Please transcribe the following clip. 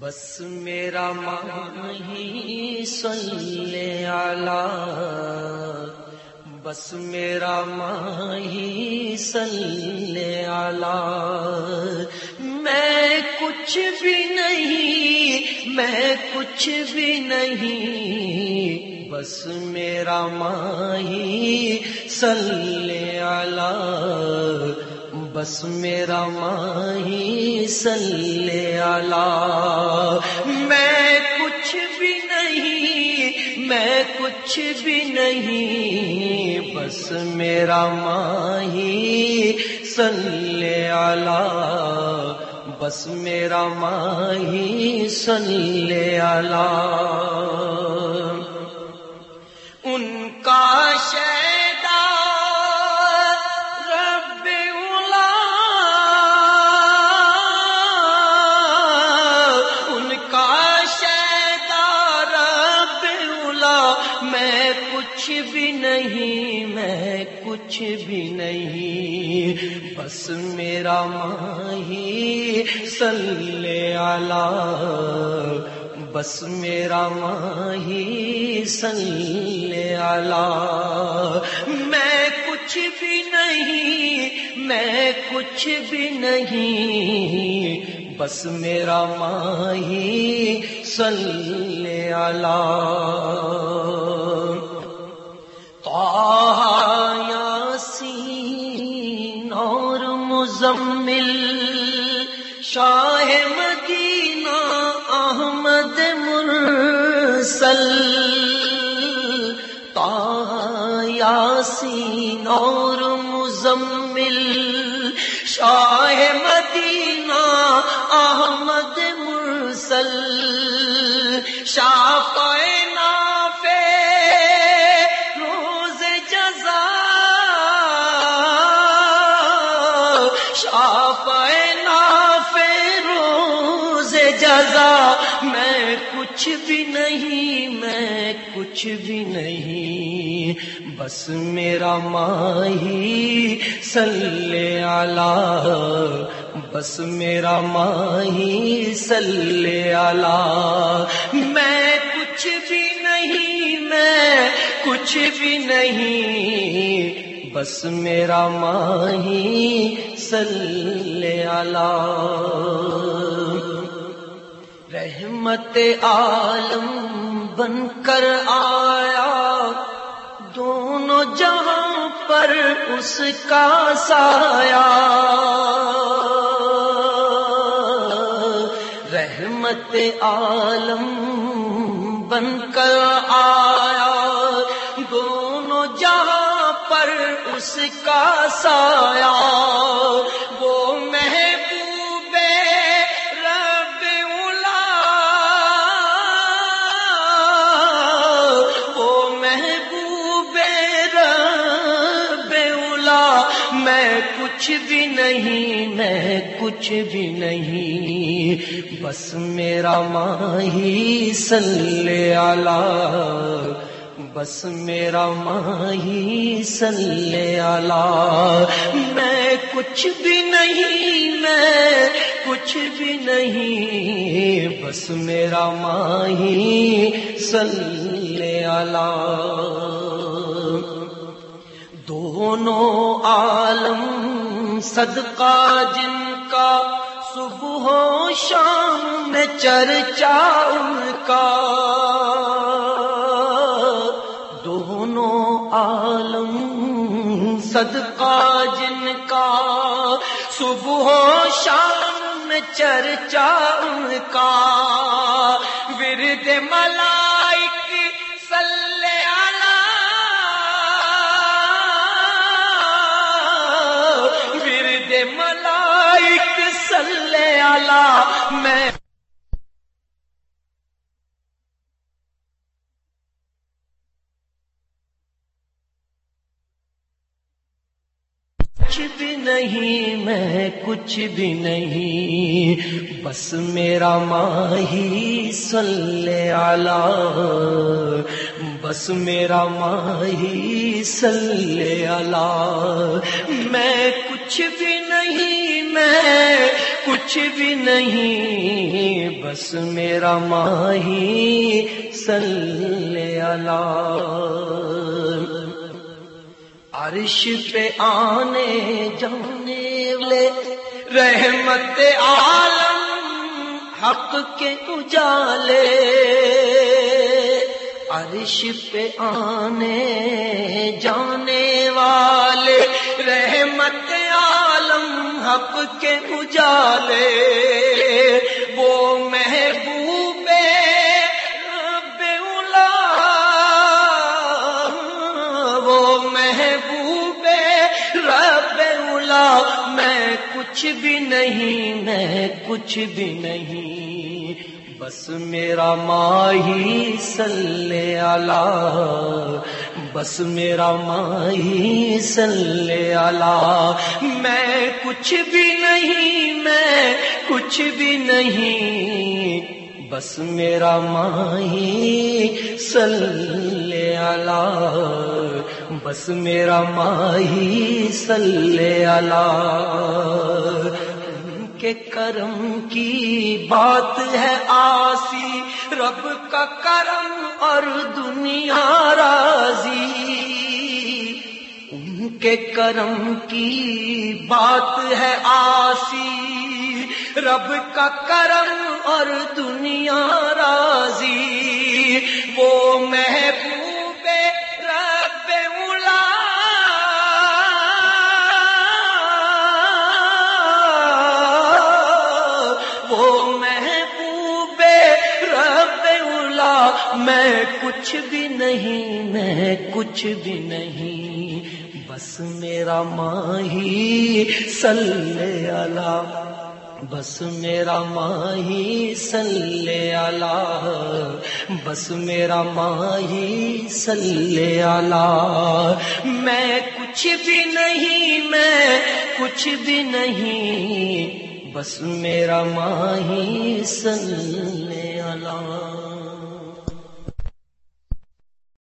بس میرا ماہی صلی علی بس میرا ماہی صلی علی میں کچھ بھی نہیں، میں کچھ بھی نہیں۔ بس میرا ماہی صلی علی بس میرا ماہی صلی علی میں کچھ بھی نہیں، میں کچھ بھی نہیں۔ بس میرا ماہی صلی علی بس میرا ماہی صلی علی میں کچھ بھی نہیں، میں کچھ بھی نہیں۔ بس میرا ماہی صلی علی۔ بس میرا ماہی صلی علی۔ میں کچھ بھی نہیں، میں کچھ بھی نہیں۔ بس میرا ماہی صلی یاسین اور مزمل شاہ مدینہ احمد مرسل یاسین اور جزا، میں کچھ بھی نہیں، میں کچھ بھی نہیں، بس میرا ماہی صلی علی بس میرا ماہی صلی علی میں کچھ بھی نہیں، میں کچھ بھی نہیں، بس میرا ماہی صلی علی رحمت عالم بن کر آیا۔ دونوں جہاں پر اس کا سایہ۔ رحمت عالم بن کر آیا۔ دونوں جہاں پر اس کا سایہ۔ کچھ بھی نہیں، میں کچھ بھی نہیں۔ بس میرا ماہی صلی علی بس میرا ماہی صلی علی میں کچھ بھی نہیں، میں کچھ بھی نہیں۔ بس میرا ماہی صلی علی دونوں عالم، صدقہ جن کا صبح و شام میں چرچا ان کا۔ دونوں عالم، صدقہ جن کا صبح و شام میں چرچا ان کا۔ ورد ملائک صلی میں کچھ بھی نہیں، میں کچھ بھی نہیں، بس میرا ماہی صلی علی بس میرا ماہی صلی علی میں کچھ بھی نہیں، میں کچھ بھی نہیں، بس میرا ماہی صلی اللہ عرش پہ آنے، جانے والے، رحمت عالم، حق کے اجالے۔ عرش پہ آنے، جانے والے آپ کے اجالے، وہ محبوب رب وہ محبوب رب الا میں کچھ بھی نہیں، میں کچھ بھی نہیں۔ بس میرا ماہی سلے اللہ، بس میرا ماہی سلے اللہ۔ میں کچھ بھی نہیں، میں کچھ بھی نہیں، بس میرا ماہی سلے اللہ۔ بس میرا ماہی سلے اللہ۔ کے کرم کی بات ہے آسی۔ رب کا کرم اور دنیا راضی۔ ان کے کرم کی بات ہے آسی۔ رب کا کرم اور دنیا راضی۔ وہ محبوب کچھ بھی نہیں، میں کچھ بھی نہیں۔ بس میرا ماہی سلے اللہ۔ بس میرا ماہی سلے اللہ۔ بس میرا ماہی سلے اللہ۔ میں کچھ بھی نہیں، میں کچھ بھی نہیں۔ بس میرا ماہی سلے اللہ۔